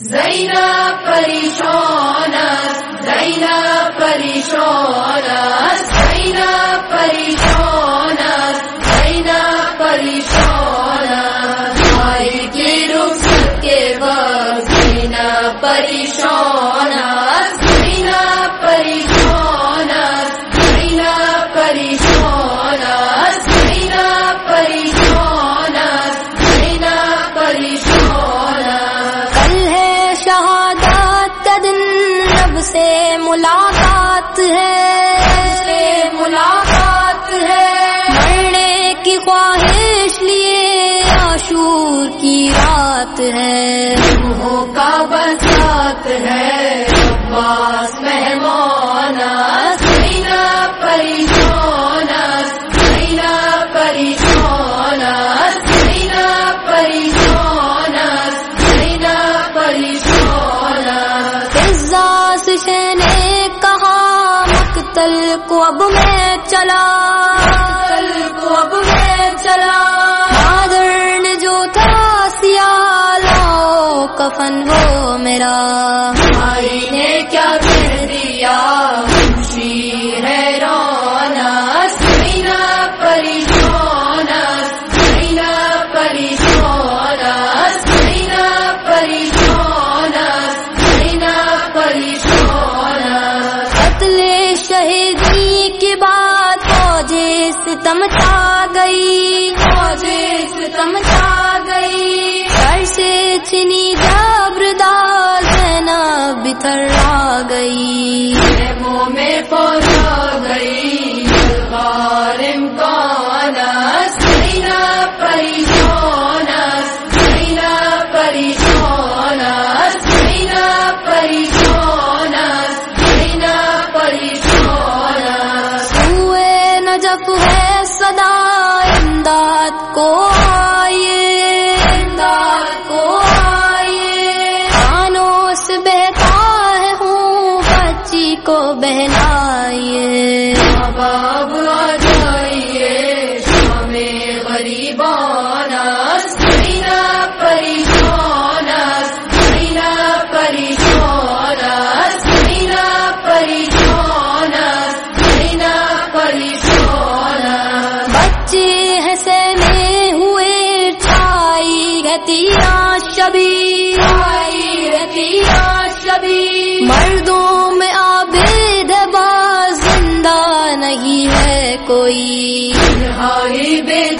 زینا پریشان زینا پریشان زینا پریشان زینا پریشان ہمارے کے رخ کے بعد زینا پریشان رات ہے روحوں کا برسات ہے عباس مہمان سینا پریشان سینا پریشان سینا پریشان سینا پریشان اعزاز سے نے کہا مقتل کو اب میں چلا۔ کفن وہ میرا۔ بھائی نے کیا کہہ دیا؟ خوشی قتل شہیدی ستم چھا گئی۔ ستم گئی۔ خیموں میں پورا۔ کو بہلائیے باب آ جائیے شام غریبان سینا پریشان سینا پریشان سینا پریشان سینا پریشان بچے ہیں سہنے ہوئے چھائی گتیا شبی کوئی۔ ہائی بے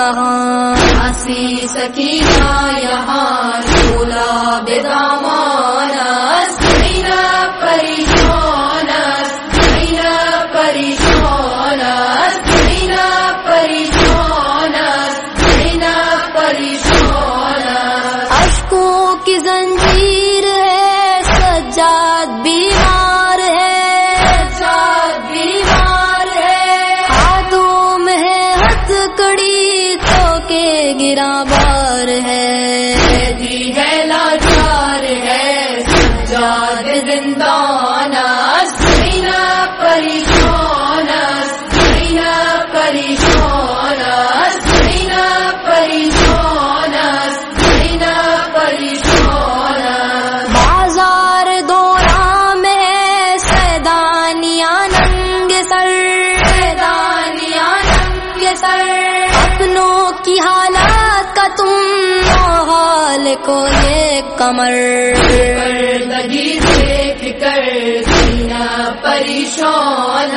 کہاں؟ ہنسی سکینہ یہاں بولا بے سینا پری گرا بار ہے۔ دی ہے۔ لاچار ہے سجاد زندان سینا پریشان سینا پریشان سینا پریشان سینا پریشان بازار دورا میں سیدانیاں ننگ سر ننگ سر۔ کو یہ کمر پردگی دیکھ کر سینا پریشان